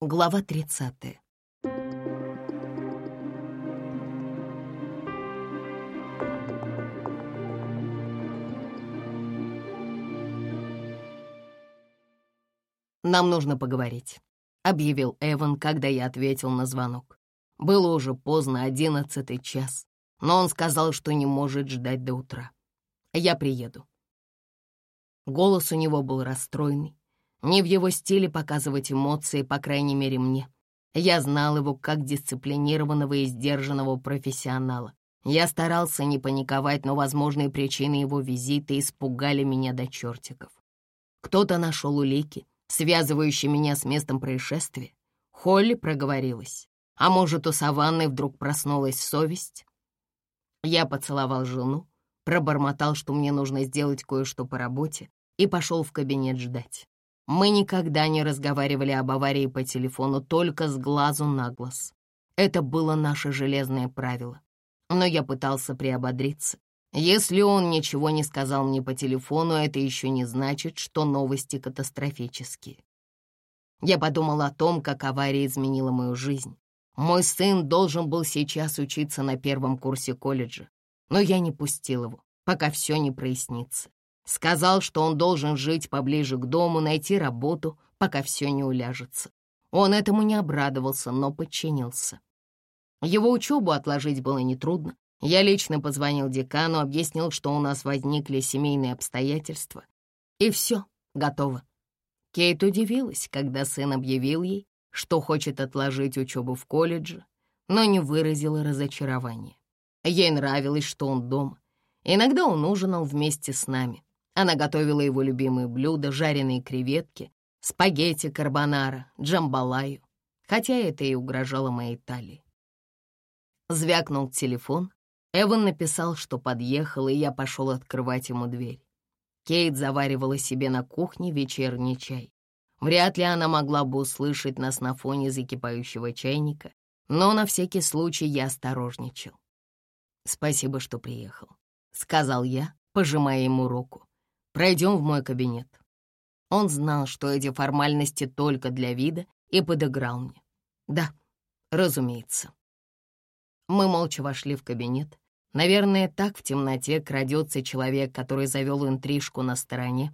Глава 30. «Нам нужно поговорить», — объявил Эван, когда я ответил на звонок. Было уже поздно, одиннадцатый час, но он сказал, что не может ждать до утра. «Я приеду». Голос у него был расстроенный, не в его стиле показывать эмоции, по крайней мере, мне. Я знал его как дисциплинированного и сдержанного профессионала. Я старался не паниковать, но возможные причины его визита испугали меня до чертиков. Кто-то нашел улики, связывающие меня с местом происшествия. Холли проговорилась. А может, у Саванны вдруг проснулась совесть? Я поцеловал жену, пробормотал, что мне нужно сделать кое-что по работе, и пошел в кабинет ждать. Мы никогда не разговаривали об аварии по телефону, только с глазу на глаз. Это было наше железное правило. Но я пытался приободриться. Если он ничего не сказал мне по телефону, это еще не значит, что новости катастрофические. Я подумал о том, как авария изменила мою жизнь. Мой сын должен был сейчас учиться на первом курсе колледжа, но я не пустил его, пока все не прояснится. Сказал, что он должен жить поближе к дому, найти работу, пока все не уляжется. Он этому не обрадовался, но подчинился. Его учебу отложить было нетрудно. Я лично позвонил декану, объяснил, что у нас возникли семейные обстоятельства. И все, готово. Кейт удивилась, когда сын объявил ей, что хочет отложить учебу в колледже, но не выразила разочарования. Ей нравилось, что он дома. Иногда он ужинал вместе с нами. Она готовила его любимые блюда, жареные креветки, спагетти карбонара, джамбалаю, хотя это и угрожало моей талии. Звякнул телефон. Эван написал, что подъехал, и я пошел открывать ему дверь. Кейт заваривала себе на кухне вечерний чай. Вряд ли она могла бы услышать нас на фоне закипающего чайника, но на всякий случай я осторожничал. «Спасибо, что приехал», — сказал я, пожимая ему руку. Пройдем в мой кабинет». Он знал, что эти формальности только для вида, и подыграл мне. «Да, разумеется». Мы молча вошли в кабинет. Наверное, так в темноте крадется человек, который завел интрижку на стороне.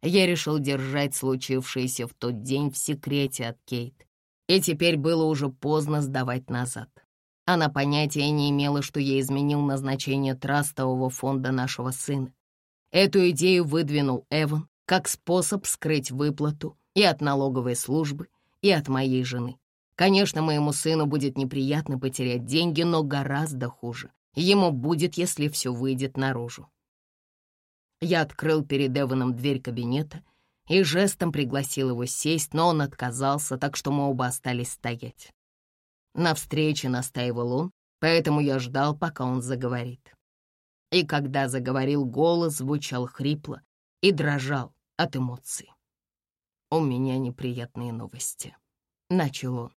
Я решил держать случившееся в тот день в секрете от Кейт. И теперь было уже поздно сдавать назад. Она понятия не имела, что я изменил назначение трастового фонда нашего сына. Эту идею выдвинул Эван как способ скрыть выплату и от налоговой службы, и от моей жены. Конечно, моему сыну будет неприятно потерять деньги, но гораздо хуже. Ему будет, если все выйдет наружу. Я открыл перед Эваном дверь кабинета и жестом пригласил его сесть, но он отказался, так что мы оба остались стоять. На встрече настаивал он, поэтому я ждал, пока он заговорит. И когда заговорил, голос звучал хрипло и дрожал от эмоций. «У меня неприятные новости», — начал он.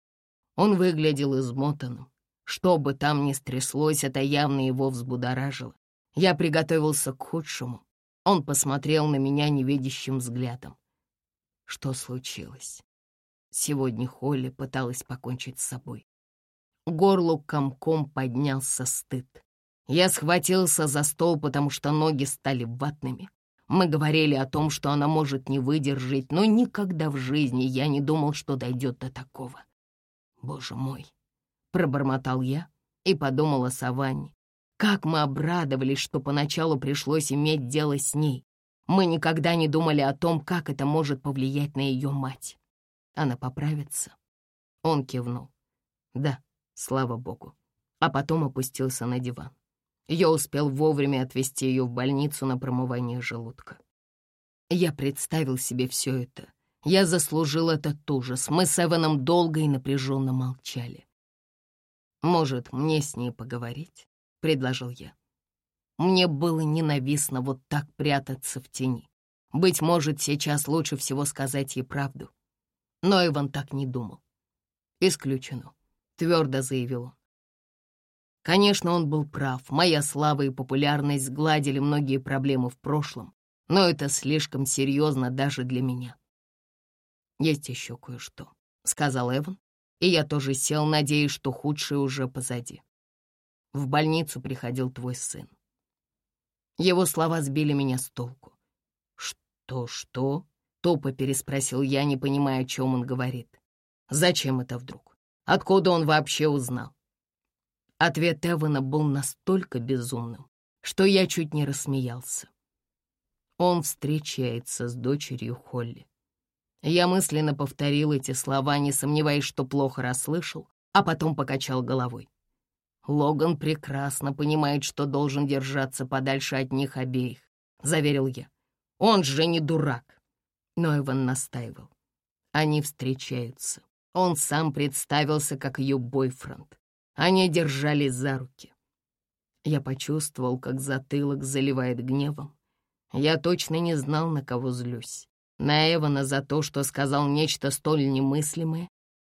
Он выглядел измотанным. Что бы там ни стряслось, это явно его взбудоражило. Я приготовился к худшему. Он посмотрел на меня невидящим взглядом. Что случилось? Сегодня Холли пыталась покончить с собой. Горлу комком поднялся стыд. Я схватился за стол, потому что ноги стали ватными. Мы говорили о том, что она может не выдержать, но никогда в жизни я не думал, что дойдет до такого. «Боже мой!» — пробормотал я и подумал о Саванне. Как мы обрадовались, что поначалу пришлось иметь дело с ней. Мы никогда не думали о том, как это может повлиять на ее мать. Она поправится. Он кивнул. Да, слава богу. А потом опустился на диван. Я успел вовремя отвезти ее в больницу на промывание желудка. Я представил себе все это. Я заслужил этот ужас. Мы с Эваном долго и напряженно молчали. «Может, мне с ней поговорить?» — предложил я. Мне было ненавистно вот так прятаться в тени. Быть может, сейчас лучше всего сказать ей правду. Но Иван так не думал. «Исключено», — твердо заявил он. Конечно, он был прав. Моя слава и популярность сгладили многие проблемы в прошлом, но это слишком серьезно даже для меня. Есть еще кое-что. — сказал Эван, и я тоже сел, надеясь, что худшее уже позади. В больницу приходил твой сын. Его слова сбили меня с толку. «Что, что?» — тупо переспросил я, не понимая, о чем он говорит. «Зачем это вдруг? Откуда он вообще узнал?» Ответ Эвана был настолько безумным, что я чуть не рассмеялся. Он встречается с дочерью Холли. Я мысленно повторил эти слова, не сомневаясь, что плохо расслышал, а потом покачал головой. Логан прекрасно понимает, что должен держаться подальше от них обеих, — заверил я. Он же не дурак. Но Иван настаивал. Они встречаются. Он сам представился как ее бойфренд. Они держались за руки. Я почувствовал, как затылок заливает гневом. Я точно не знал, на кого злюсь. На Эвана за то, что сказал нечто столь немыслимое,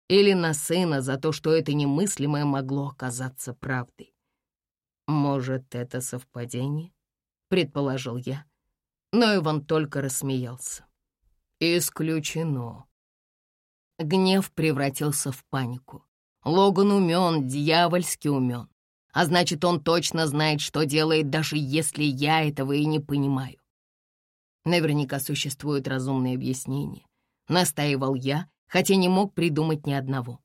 или на сына за то, что это немыслимое могло оказаться правдой. «Может, это совпадение?» — предположил я. Но Иван только рассмеялся. «Исключено». Гнев превратился в панику. Логан умен, дьявольски умен. А значит, он точно знает, что делает, даже если я этого и не понимаю. Наверняка существует разумное объяснение. Настаивал я, хотя не мог придумать ни одного.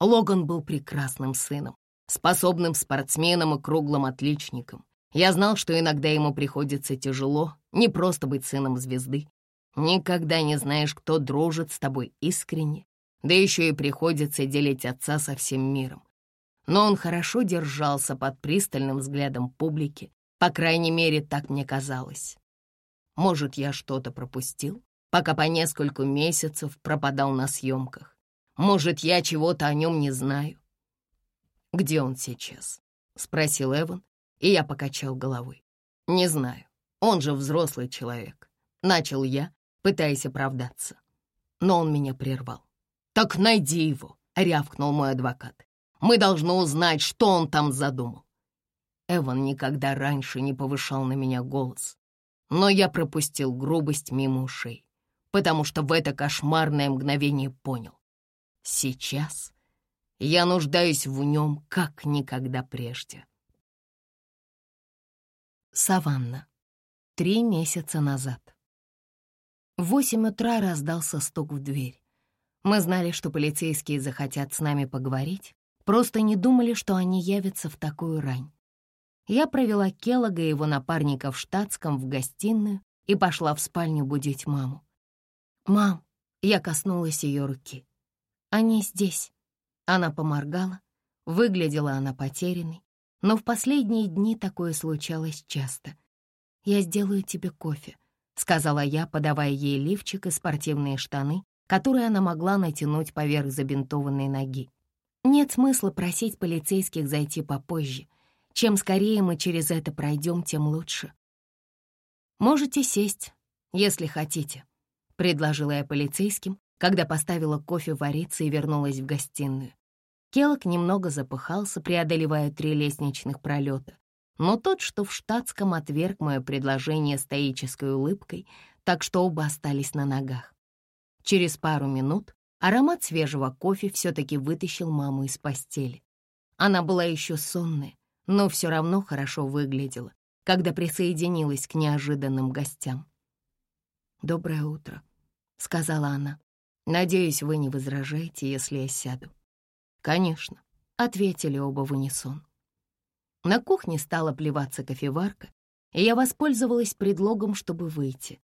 Логан был прекрасным сыном, способным спортсменом и круглым отличником. Я знал, что иногда ему приходится тяжело, не просто быть сыном звезды. Никогда не знаешь, кто дружит с тобой искренне, да еще и приходится делить отца со всем миром. Но он хорошо держался под пристальным взглядом публики, по крайней мере, так мне казалось. Может, я что-то пропустил, пока по нескольку месяцев пропадал на съемках. Может, я чего-то о нем не знаю. «Где он сейчас?» — спросил Эван, и я покачал головой. «Не знаю. Он же взрослый человек». Начал я, пытаясь оправдаться. Но он меня прервал. «Так найди его», — рявкнул мой адвокат. «Мы должны узнать, что он там задумал». Эван никогда раньше не повышал на меня голос но я пропустил грубость мимо ушей, потому что в это кошмарное мгновение понял. Сейчас я нуждаюсь в нем как никогда прежде. Саванна. Три месяца назад. В восемь утра раздался стук в дверь. Мы знали, что полицейские захотят с нами поговорить, просто не думали, что они явятся в такую рань. Я провела Келлога и его напарника в штатском в гостиную и пошла в спальню будить маму. «Мам!» — я коснулась ее руки. «Они здесь». Она поморгала. Выглядела она потерянной, но в последние дни такое случалось часто. «Я сделаю тебе кофе», — сказала я, подавая ей лифчик и спортивные штаны, которые она могла натянуть поверх забинтованной ноги. Нет смысла просить полицейских зайти попозже. Чем скорее мы через это пройдем, тем лучше. Можете сесть, если хотите, — предложила я полицейским, когда поставила кофе вариться и вернулась в гостиную. Келок немного запыхался, преодолевая три лестничных пролета, но тот, что в штатском, отверг мое предложение стоической улыбкой, так что оба остались на ногах. Через пару минут аромат свежего кофе все-таки вытащил маму из постели. Она была еще сонная, но все равно хорошо выглядела, когда присоединилась к неожиданным гостям. «Доброе утро», — сказала она. «Надеюсь, вы не возражаете, если я сяду». «Конечно», — ответили оба в унисон. На кухне стала плеваться кофеварка, и я воспользовалась предлогом, чтобы выйти.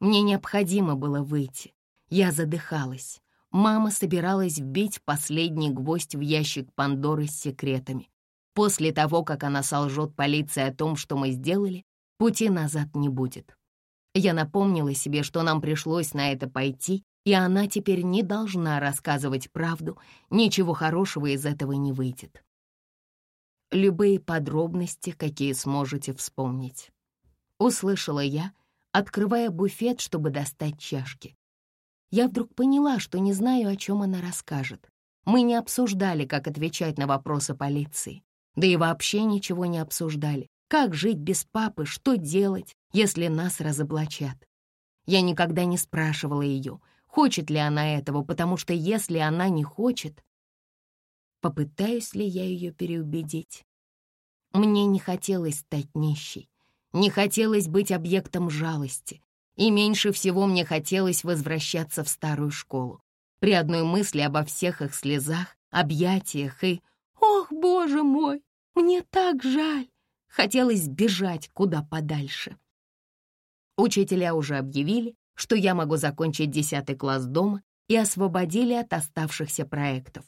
Мне необходимо было выйти. Я задыхалась. Мама собиралась вбить последний гвоздь в ящик Пандоры с секретами. После того, как она солжет полиции о том, что мы сделали, пути назад не будет. Я напомнила себе, что нам пришлось на это пойти, и она теперь не должна рассказывать правду, ничего хорошего из этого не выйдет. Любые подробности, какие сможете вспомнить. Услышала я, открывая буфет, чтобы достать чашки. Я вдруг поняла, что не знаю, о чем она расскажет. Мы не обсуждали, как отвечать на вопросы полиции. Да и вообще ничего не обсуждали. Как жить без папы, что делать, если нас разоблачат? Я никогда не спрашивала ее, хочет ли она этого, потому что если она не хочет, попытаюсь ли я ее переубедить? Мне не хотелось стать нищей, не хотелось быть объектом жалости, и меньше всего мне хотелось возвращаться в старую школу. При одной мысли обо всех их слезах, объятиях и «Ох, боже мой, мне так жаль!» хотелось бежать куда подальше. Учителя уже объявили, что я могу закончить 10 класс дома и освободили от оставшихся проектов.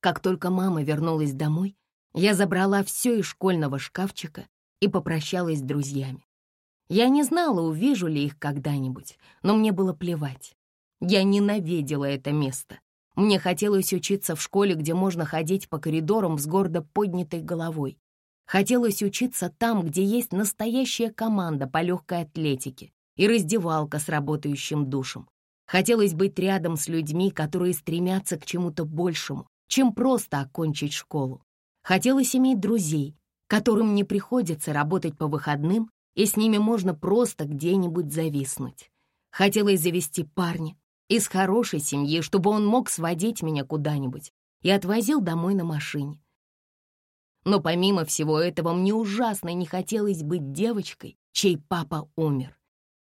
Как только мама вернулась домой, я забрала все из школьного шкафчика и попрощалась с друзьями. Я не знала, увижу ли их когда-нибудь, но мне было плевать. Я ненавидела это место. Мне хотелось учиться в школе, где можно ходить по коридорам с гордо поднятой головой. Хотелось учиться там, где есть настоящая команда по легкой атлетике и раздевалка с работающим душем. Хотелось быть рядом с людьми, которые стремятся к чему-то большему, чем просто окончить школу. Хотелось иметь друзей, которым не приходится работать по выходным, и с ними можно просто где-нибудь зависнуть. Хотелось завести парня из хорошей семьи, чтобы он мог сводить меня куда-нибудь и отвозил домой на машине. Но помимо всего этого мне ужасно не хотелось быть девочкой, чей папа умер.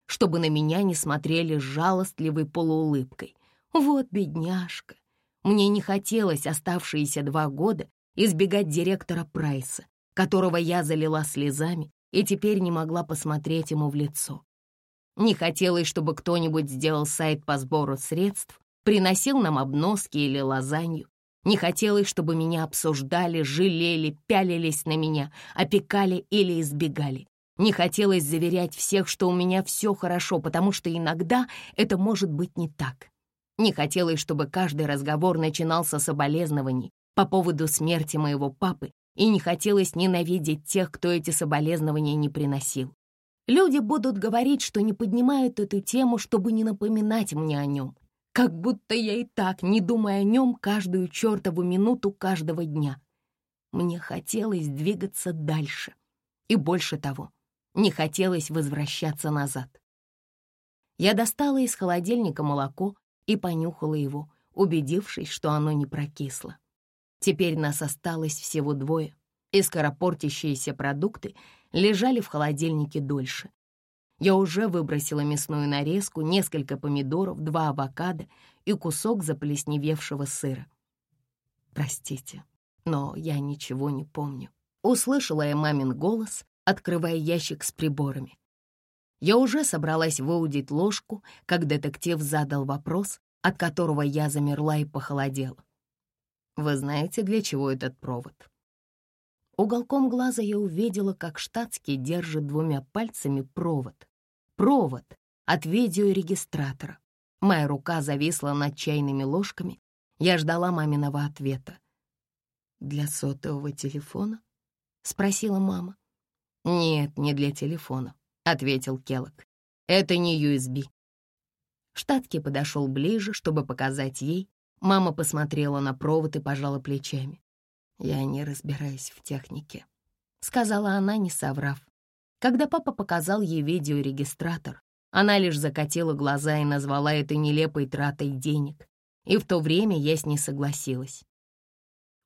Чтобы на меня не смотрели с жалостливой полуулыбкой. Вот бедняжка. Мне не хотелось оставшиеся два года избегать директора Прайса, которого я залила слезами и теперь не могла посмотреть ему в лицо. Не хотелось, чтобы кто-нибудь сделал сайт по сбору средств, приносил нам обноски или лазанью. Не хотелось, чтобы меня обсуждали, жалели, пялились на меня, опекали или избегали. Не хотелось заверять всех, что у меня все хорошо, потому что иногда это может быть не так. Не хотелось, чтобы каждый разговор начинался с соболезнований, по поводу смерти моего папы и не хотелось ненавидеть тех, кто эти соболезнования не приносил. Люди будут говорить, что не поднимают эту тему, чтобы не напоминать мне о нем, как будто я и так, не думая о нем, каждую чертову минуту каждого дня. Мне хотелось двигаться дальше. И больше того, не хотелось возвращаться назад. Я достала из холодильника молоко и понюхала его, убедившись, что оно не прокисло. Теперь нас осталось всего двое, и скоропортящиеся продукты лежали в холодильнике дольше. Я уже выбросила мясную нарезку, несколько помидоров, два авокадо и кусок заплесневевшего сыра. Простите, но я ничего не помню. Услышала я мамин голос, открывая ящик с приборами. Я уже собралась выудить ложку, как детектив задал вопрос, от которого я замерла и похолодела. Вы знаете, для чего этот провод?» Уголком глаза я увидела, как штатский держит двумя пальцами провод. Провод от видеорегистратора. Моя рука зависла над чайными ложками. Я ждала маминого ответа. «Для сотового телефона?» — спросила мама. «Нет, не для телефона», — ответил Келлок. «Это не USB». Штатский подошел ближе, чтобы показать ей, Мама посмотрела на провод и пожала плечами. «Я не разбираюсь в технике», — сказала она, не соврав. Когда папа показал ей видеорегистратор, она лишь закатила глаза и назвала это нелепой тратой денег. И в то время я с ней согласилась.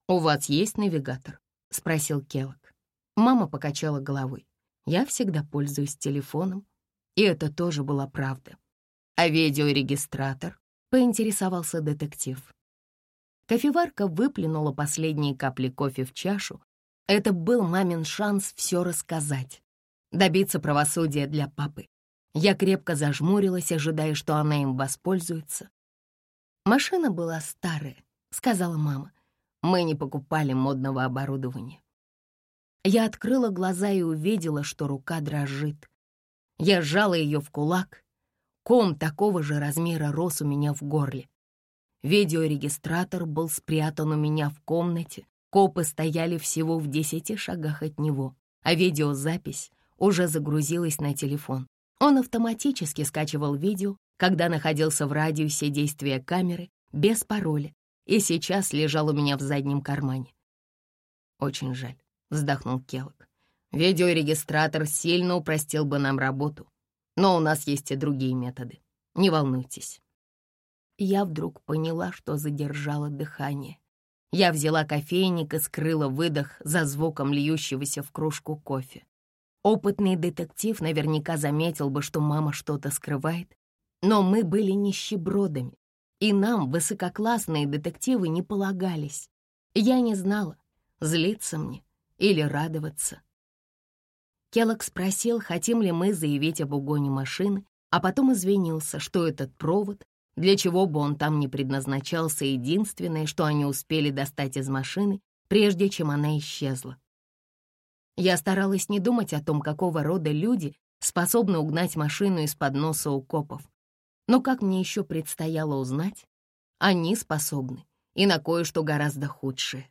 «У вас есть навигатор?» — спросил Келлок. Мама покачала головой. «Я всегда пользуюсь телефоном». И это тоже была правда. «А видеорегистратор?» — поинтересовался детектив. Кофеварка выплюнула последние капли кофе в чашу. Это был мамин шанс все рассказать, добиться правосудия для папы. Я крепко зажмурилась, ожидая, что она им воспользуется. «Машина была старая», — сказала мама. «Мы не покупали модного оборудования». Я открыла глаза и увидела, что рука дрожит. Я сжала ее в кулак, Ком такого же размера рос у меня в горле. Видеорегистратор был спрятан у меня в комнате, копы стояли всего в десяти шагах от него, а видеозапись уже загрузилась на телефон. Он автоматически скачивал видео, когда находился в радиусе действия камеры, без пароля, и сейчас лежал у меня в заднем кармане. «Очень жаль», — вздохнул Келлог. «Видеорегистратор сильно упростил бы нам работу. Но у нас есть и другие методы. Не волнуйтесь. Я вдруг поняла, что задержала дыхание. Я взяла кофейник и скрыла выдох за звуком льющегося в кружку кофе. Опытный детектив наверняка заметил бы, что мама что-то скрывает, но мы были нищебродами, и нам высококлассные детективы не полагались. Я не знала, злиться мне или радоваться. Келлог спросил, хотим ли мы заявить об угоне машины, а потом извинился, что этот провод, для чего бы он там не предназначался, единственное, что они успели достать из машины, прежде чем она исчезла. Я старалась не думать о том, какого рода люди способны угнать машину из-под носа у копов. Но, как мне еще предстояло узнать, они способны и на кое-что гораздо худшее.